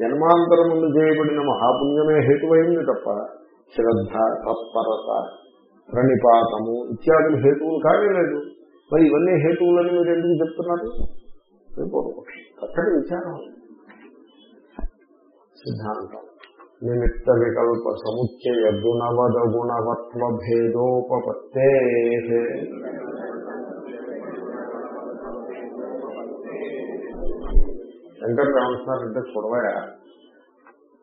జన్మాంతరం ముందు చేయబడిన మహాపుణ్యమే హేతువైంది తప్ప శ్రద్ధ తత్పరత ప్రణిపాతము ఇత్యాది హేతువులు కానీ లేదు మరి ఇవన్నీ హేతువులని మీరు ఎందుకు చెప్తున్నారు? పూర్వపక్షం. చక్కటి విచారం. సిద్ధాంతం. నిమిత్త వికల్ప సముచ్చయ గుణవద గుణవత్వ భేదోపత్తే శంకర్ ఏమంటున్నారంటే చూడవయా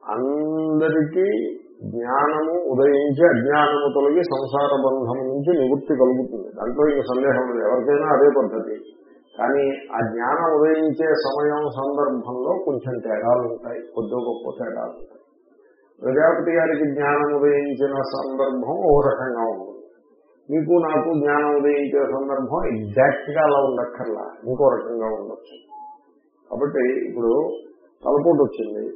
అందరికీ జ్ఞానము ఉదయించి అజ్ఞానము తొలగి సంసార బంధము నుంచి నివృత్తి కలుగుతుంది. దాంట్లో ఇంక సందేహం లేదు. ఎవరికైనా అదే పద్ధతి. కానీ ఆ జ్ఞానం ఉదయించే సమయం సందర్భంలో కొంచెం తేడాలు ఉంటాయి. కొద్ది గొప్ప తేడాలు ఉంటాయి. ప్రజాపతి గారికి జ్ఞానం ఉదయించిన సందర్భం ఓ రకంగా ఉంటుంది. మీకు నాకు జ్ఞానం ఉదయించే సందర్భం ఎగ్జాక్ట్గా అలా ఉండక్కర్లా. ఇంకో రకంగా ఉండొచ్చు. కాబట్టి ఇప్పుడు తలపోటు వచ్చింది.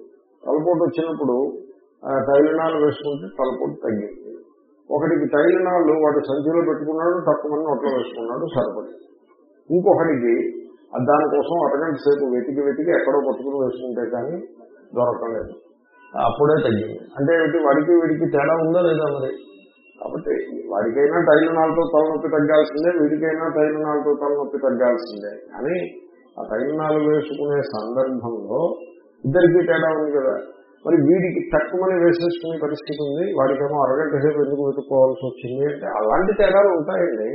తలపోటు వచ్చినప్పుడు తైలనాలు వేసుకుంటే తలపోటు తగ్గింది. ఒకటికి తైలనాలు వాటి సంచిలో పెట్టుకున్నాడు తక్కువ నోట్లో వేసుకున్నాడు సరిపడింది ఇంకొకటికి దానికోసం అరగంట సేపు వెతికి వెతికి ఎక్కడో పట్టుకుని వేసుకుంటే కానీ దొరకలేదు. అప్పుడే తగ్గింది. అంటే వాడికి వీడికి తేడా ఉందా లేదా మరి? కాబట్టి వాడికైనా తైలనాలతో తలనొప్పి తగ్గాల్సిందే వీడికైనా తైలనాలతో తలనొప్పి తగ్గాల్సిందే. కానీ ఆ తైలనాలు వేసుకునే సందర్భంలో ఇద్దరికీ తేడా ఉంది కదా. మరి వీడికి తక్కువని వేసేసుకునే పరిస్థితి ఉంది. వాడికేమో అరగంట సేపు ఎందుకు వెతుక్కోవాల్సి వచ్చింది అంటే అలాంటి తేడాలు ఉంటాయండి.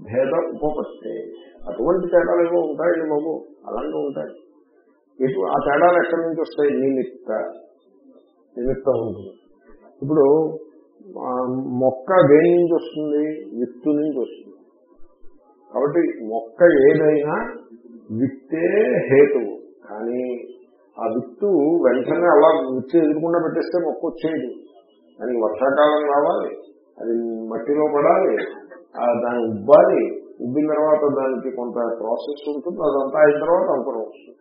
భేద ఉపపత్తి. అటువంటి తేడాలు ఏమో ఉంటాయండి బాబు. అలాంటివి ఉంటాయి. ఇప్పుడు ఆ తేడాలు ఎక్కడి నుంచి వస్తాయి? నిమిత్త. నిమిత్తం ఉంటుంది. ఇప్పుడు మొక్క దేని నుంచి వస్తుంది? విత్తు నుంచి వస్తుంది. కాబట్టి మొక్క ఏదైనా విత్తే హేతువు. కానీ ఆ విత్తు వెంటనే అలా విత్తు ఎదురకుండా పెట్టేస్తే మొక్క వచ్చేది. దానికి వర్షాకాలం రావాలి అది మట్టిలో పడాలి ఆ దాన్ని ఉబ్బాలి ఉబ్బిన తర్వాత దానికి కొంత ప్రాసెస్ ఉంటుంది అదంతా అయిన తర్వాత అంతరం వస్తుంది.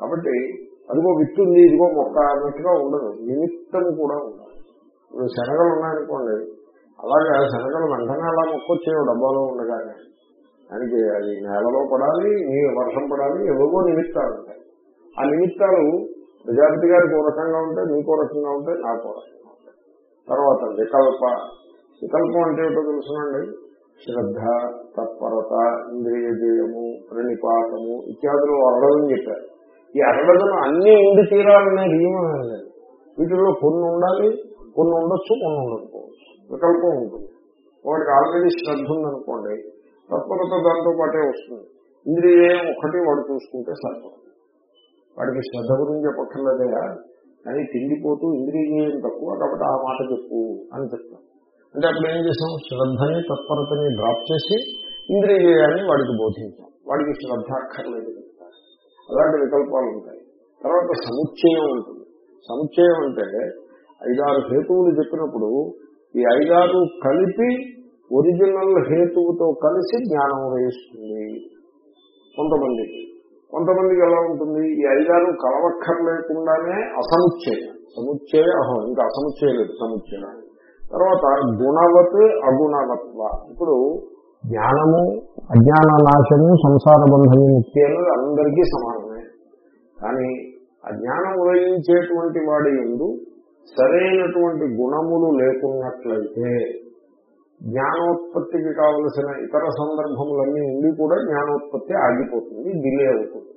కాబట్టి అదిగో విత్తు ఉంది ఇదిగో మొక్క అన్నట్టుగా ఉండదు నిమిత్తం కూడా ఉండదు. ఇప్పుడు శనగలు ఉన్నాయనుకోండి అలాగే శనగలు వెంటనే అలా మొక్క వచ్చేవి డబ్బాలో ఉండగానే. దానికి అది నేలలో పడాలి నీ వర్షం పడాలి ఎవరికో నిమిత్తాలు. ఆ నిమిత్తాలు ప్రజాపతి గారికి ఓ రకంగా ఉంటాయి నీకో రకంగా ఉంటాయి నాకో రకంగా ఉంటాయి. తర్వాత వికల్ప. వికల్పం అంటే ఏంటో తెలుసునండి? శ్రద్ధ తత్పరత ఇంద్రియ జయము ప్రణిపాతము ఇత్యాదులు అరడదని చెప్పారు. ఈ అరడదను అన్ని ఉండి తీరాలనే నియమం ఏం లేదు వీటిలో కొన్ని ఉండాలి కొన్ని ఉండొచ్చు కొన్ని ఉండకపోవచ్చు. వికల్పం ఉంటుంది. వాడికి ఆల్రెడీ శ్రద్ధ ఉందనుకోండి తత్పరత దాంతో పాటే వస్తుంది. ఇంద్రియం ఒకటి వాడు చూసుకుంటే సరిపడుతుంది వాడికి శ్రద్ధ గురించి చెప్పక్కర్లేదయా కానీ తిండిపోతూ ఇంద్రియం తక్కువ కాబట్టి ఆ మాట చెప్పు అని చెప్తాం. అంటే అప్పుడు ఏం చేసాం శ్రద్ధని తత్పరతని డ్రాప్ చేసి ఇంద్రియాన్ని వాడికి బోధించాం. వాడికి శ్రద్ధ అక్కర్లేదు అలాంటి వికల్పాలు ఉంటాయి. తర్వాత సముచ్చయం ఉంటుంది. సముచ్చయం అంటే ఐదారు హేతువులు చెప్పినప్పుడు ఈ ఐదారు కలిపి ఒరిజినల్ హేతువుతో కలిసి జ్ఞానం వేస్తుంది కొంతమందికి. కొంతమందికి ఎలా ఉంటుంది? ఈ ఐదారు కలవక్కర్లేకుండానే అసముచ్చయ. సముచ్చయ అహం ఇంకా అసముచ్చయలేదు సముచ్చయ. తర్వాత గుణవత్ అగుణవత్వ. ఇప్పుడు జ్ఞానము అజ్ఞాన నాశము సంసార బంధము ముక్తి అనేది అందరికీ సమానమే. కానీ ఆ జ్ఞానం ఉదయించేటువంటి వాడి ఎందు సరైనటువంటి గుణములు లేకున్నట్లయితే జ్ఞానోత్పత్తికి కావలసిన ఇతర సందర్భములన్నీ ఉండి కూడా జ్ఞానోత్పత్తి ఆగిపోతుంది డిలే అవుతుంది.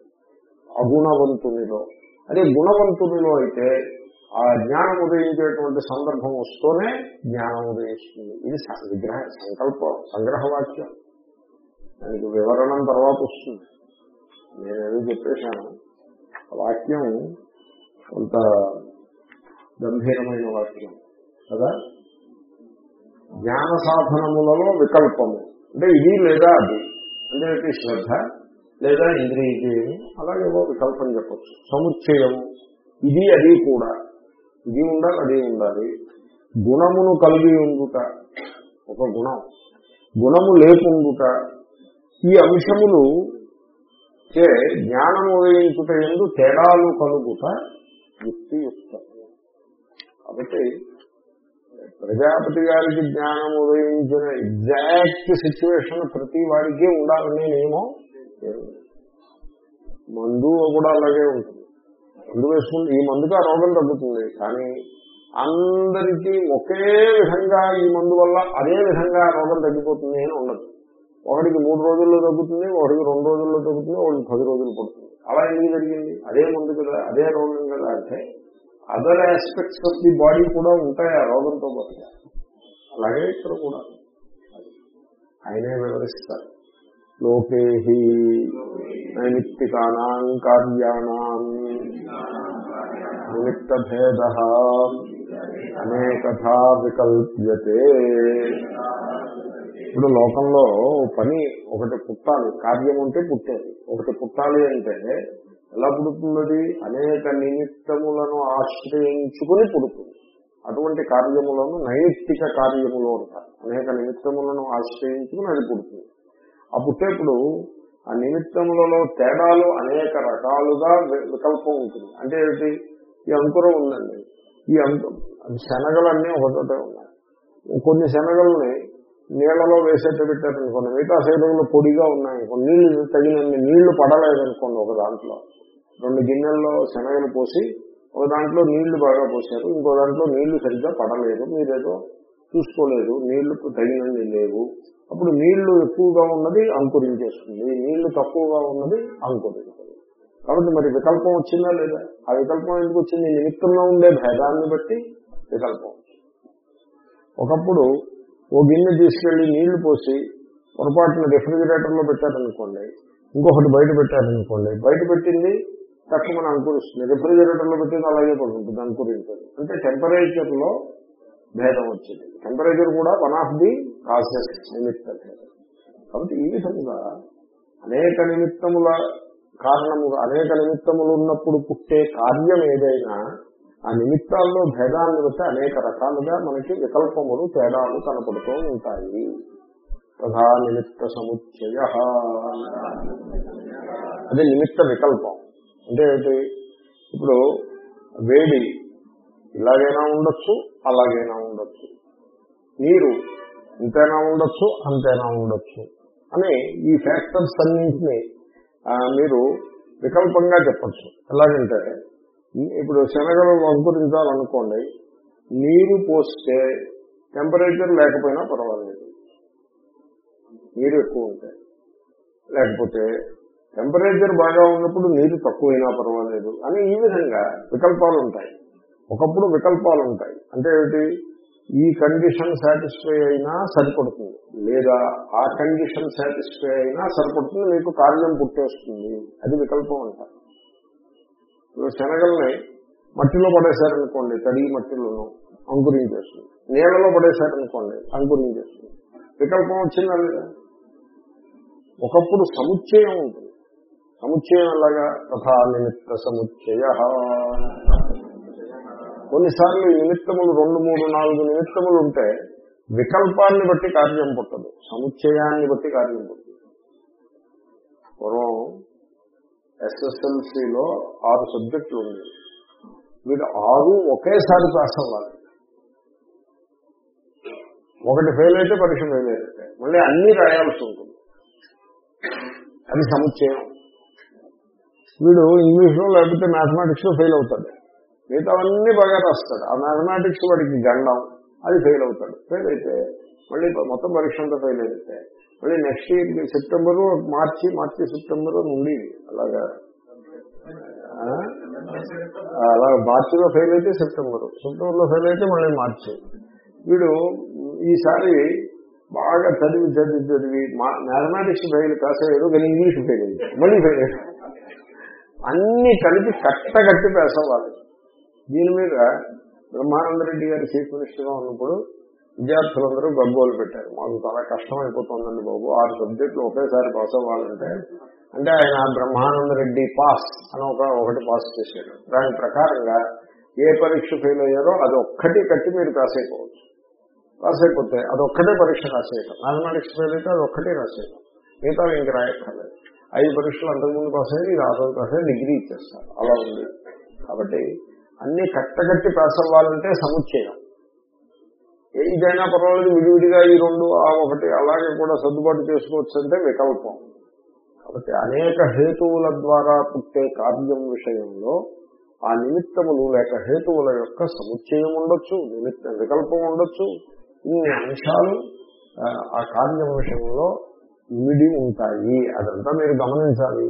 అగుణవంతునిలో. అదే గుణవంతునిలో అయితే ఆ జ్ఞానం ఉదయించేటువంటి సందర్భం వస్తూనే జ్ఞానం ఉదయిస్తుంది. ఇది విగ్రహ సంకల్పం సంగ్రహవాక్యం. దానికి వివరణం తర్వాత వస్తుంది. నేనేదో చెప్పేశాను. వాక్యం కొంత గంభీరమైన వాక్యం. కదా? జ్ఞాన సాధనములలో వికల్పము. అంటే ఇది లేదా అది. అంటే శ్రద్ధ లేదా ఇంద్రియజయము అలాగేవో వికల్పం చెప్పచ్చు. సముచ్చయము ఇది అది కూడా. ఇది ఉండాలి అది ఉండాలి. గుణమును కలిగి ఉండుట. ఒక గుణం. గుణము లేకుండుట. ఈ అంశములు చే జ్ఞానము ఉదయించుట ఎందు తేడాలు కలుగుట యుక్తియుక్తం కాబట్టి ప్రజాపతి గారికి జ్ఞానం ఉదయించిన ఎగ్జాక్ట్ సిచ్యువేషన్ ప్రతి వాడికి ఉండాలనే నియమం మందు కూడా అలాగే ఉంటుంది. మందు వేసుకుంటే ఈ మందుకు ఆ రోగం తగ్గుతుంది. కానీ అందరికీ ఒకే విధంగా ఈ మందు వల్ల అదే విధంగా రోగం తగ్గిపోతుంది అని ఉండదు. ఒకటికి మూడు రోజుల్లో తగ్గుతుంది ఒకటికి రెండు రోజుల్లో తగ్గుతుంది ఒకడికి పది రోజులు పడుతుంది. అలా ఎందుకు జరిగింది? అదే మందు కదా అదే రోగం కదా అంటే other aspects of the body కూడా ఉంటాయి ఆ రోగంతో పాటు అలాగే ఇక్కడ కూడా. ఆయనే వివరిస్తారు. లోకే హి నైమిత్తికానాం కార్యాణం నిమిత్త భేద అనేకథా వికల్ప్యతే. ఇప్పుడు లోకంలో పని ఒకటి పుట్టాలి కార్యం ఉంటే పుట్టేది. ఒకటి పుట్టాలి అంటే ఎలా పుడుతున్నది అనేక నిమిత్తములను ఆశ్రయించుకుని పుడుతుంది. అటువంటి కార్యములను నైతిక కార్యములు అంటారు. అనేక నిమిత్తములను ఆశ్రయించుకుని అది పుడుతుంది. ఆ పుట్టేప్పుడు ఆ నిమిత్తములలో తేడాలు అనేక రకాలుగా వి- వికల్పం ఉంటుంది. అంటే ఏంటి ఈ అంకురం ఉందండి. ఈ అంకు శనగలన్నీ ఒకటోటే ఉన్నాయి. కొన్ని శనగల్ని నీళ్ళలో వేసేట్టు పెట్టారనుకోండి మిగతా శరీరంలో పొడిగా ఉన్నాయి. కొన్ని నీళ్ళు తగినన్ని నీళ్ళు పడలేదనుకోండి ఒక దాంట్లో. రెండు గిన్నెల్లో శనగలు పోసి ఒక దాంట్లో నీళ్ళు బాగా పోసారు. ఇంకో దాంట్లో నీళ్ళు సరిగ్గా పడలేదు. మీరేదో చూసుకోలేదు. నీళ్ళు తగినన్ని లేవు. అప్పుడు నీళ్ళు ఎక్కువగా ఉన్నది అంకురించేస్తుంది. నీళ్ళు తక్కువగా ఉన్నది అంకురించదు కాబట్టి మరి వికల్పం వచ్చిందా లేదా? ఆ వికల్పం ఎందుకు వచ్చింది? నిమిత్తంలో ఉండే భేదాన్ని బట్టి వికల్పం ఒకప్పుడు ఓ గిన్నె తీసుకెళ్ళి నీళ్ళు పోసి పొరపాటున రెఫ్రిజిరేటర్లో పెట్టారనుకోండి ఇంకొకటి బయట పెట్టారనుకోండి బయట పెట్టింది తక్కువ అంకురిస్తుంది రిఫ్రిజిరేటర్లో పెట్టింది అలాగే పడుతుంది అంకురించదు అంటే టెంపరేచర్లో భేదం వచ్చింది. టెంపరేచర్ కూడా వన్ ఆఫ్ ది కాసెస్ నిమిత్త. భేదం కాబట్టి ఈ విధంగా అనేక నిమిత్తముల కారణముగా అనేక నిమిత్తములు ఉన్నప్పుడు పుట్టే కార్యం ఏదైనా ఆ నిమిత్తాల్లో భేదాన్ని బట్టి అనేక రకాలుగా మనకి వికల్పములు తేడాలు కనపడుతూ ఉంటాయి. తథా నిమిత్త సముచ్చయ. అది నిమిత్త వికల్పం. అంటే ఏంటి? ఇప్పుడు వేడి ఇలాగైనా ఉండొచ్చు అలాగైనా ఉండొచ్చు. నీరు ఇంతైనా ఉండొచ్చు అంతైనా ఉండొచ్చు అని ఈ ఫ్యాక్టర్స్ అన్నింటినీ మీరు వికల్పంగా చెప్పచ్చు. ఎలాగంటే ఇప్పుడు శనగలు అంకురించాలనుకోండి నీరు పోస్తే టెంపరేచర్ లేకపోయినా పర్వాలేదు. నీరు ఎక్కువ ఉంటే. లేకపోతే టెంపరేచర్ బాగా ఉన్నప్పుడు నీరు తక్కువైనా పర్వాలేదు అని ఈ విధంగా వికల్పాలు ఉంటాయి. ఒకప్పుడు వికల్పాలు ఉంటాయి. అంటే ఏమిటి? ఈ కండిషన్ సాటిస్ఫై అయినా సరిపడుతుంది. లేదా ఆ కండిషన్ సాటిస్ఫై అయినా సరిపడుతుంది. మీకు కార్యం పుట్టేస్తుంది. అది వికల్పం అంటారు. శనగల్ని మట్టిలో పడేశారనుకోండి తడి మట్టిలోను అంకురించేస్తుంది. నీళ్ళలో పడేశారనుకోండి అంకురించేస్తుంది. వికల్పం వచ్చిందా లేదా? ఒకప్పుడు సముచ్చయం ఉంటుంది. సముచ్చయం ఎలాగా తథా నిమిత్త సముచ్చయ. కొన్నిసార్లు ఈ నిమిత్తములు రెండు మూడు నాలుగు నిమిత్తములు ఉంటే వికల్పాన్ని బట్టి కార్యం పుట్టదు సముచ్చయాన్ని బట్టి కార్యం పుట్టదు. పూర్వం ఎస్ఎస్ఎల్సిలో ఆరు సబ్జెక్టులు ఉంది వీడు ఆరు ఒకేసారి పాస్ అవ్వాలి. ఒకటి ఫెయిల్ అయితే పరీక్ష ఫెయిల్ అయితే మళ్ళీ అన్ని రాయాల్సి ఉంటుంది. అది సముచ్చయం. వీడు ఇంగ్లీష్లో లేకపోతే మ్యాథమెటిక్స్లో ఫెయిల్ అవుతాడు. మిగతావన్నీ బాగా రాస్తాడు. ఆ మ్యాథమెటిక్స్ వాడికి గండం అది ఫెయిల్ అవుతాడు. ఫెయిల్ అయితే మళ్ళీ మొత్తం పరీక్ష అంతా ఫెయిల్ అయితే మళ్ళీ next year September March March September నుండి అలాగా అలా మార్చిలో ఫెయిల్ అయితే సెప్టెంబర్ సెప్టెంబర్లో ఫెయిల్ అయితే మళ్ళీ మార్చి. వీడు ఈసారి బాగా చదివి చదివి చదివి మ్యాథమెటిక్స్ ఫెయిల్ కాసేది కానీ ఇంగ్లీష్ ఫెయిల్ అయింది మళ్ళీ ఫెయిల్ అయ్యాడు. అన్ని కలిపి కట్టగట్టి పేసవాలి దీని మీద బ్రహ్మానంద రెడ్డి గారు చీఫ్ మినిస్టర్గా ఉన్నప్పుడు విద్యార్థులందరూ గగ్గోలు పెట్టారు. మాకు చాలా కష్టమైపోతుందండి బాబు. ఆరు సబ్జెక్టులు ఒకేసారి పాస్ అవ్వాలంటే అంటే ఆయన బ్రహ్మానంద రెడ్డి పాస్ అని ఒక ఒకటి పాస్ చేశాడు. దాని ప్రకారంగా ఏ పరీక్ష ఫెయిల్ అయ్యారో అది ఒక్కటి కట్టి మీరు పాస్ అయిపోవచ్చు. పాస్ అయిపోతే అది ఒక్కటే పరీక్ష రాసేయటం. మ్యాథమెటిక్స్ ఫెయిల్ అయితే అది ఒక్కటే రాసేయటం. మిగతా ఇంక రాయక్కర్లేదు. ఐదు పరీక్షలు అంతకుముందు పాస్ అయ్యి ఇది ఆరో పాస్ అయ్యి డిగ్రీ ఇచ్చేస్తారు. అలా ఉంది. కాబట్టి అన్ని కట్టగట్టి పాస్ అవ్వాలంటే సముచ్చయం. ఏదైనా పర్వాలేదు విడివిడిగా ఈ రెండు ఆ ఒకటి అలాగే కూడా సర్దుబాటు చేసుకోవచ్చు అంటే వికల్పం. కాబట్టి అనేక హేతువుల ద్వారా పుట్టే కార్యం విషయంలో ఆ నిమిత్తములు లేక హేతువుల యొక్క సముచ్చయం ఉండొచ్చు నిమిత్త వికల్పం ఉండొచ్చు. ఇన్ని అంశాలు ఆ కార్యం విషయంలో ఇమిడి ఉంటాయి. అదంతా మీరు గమనించాలి.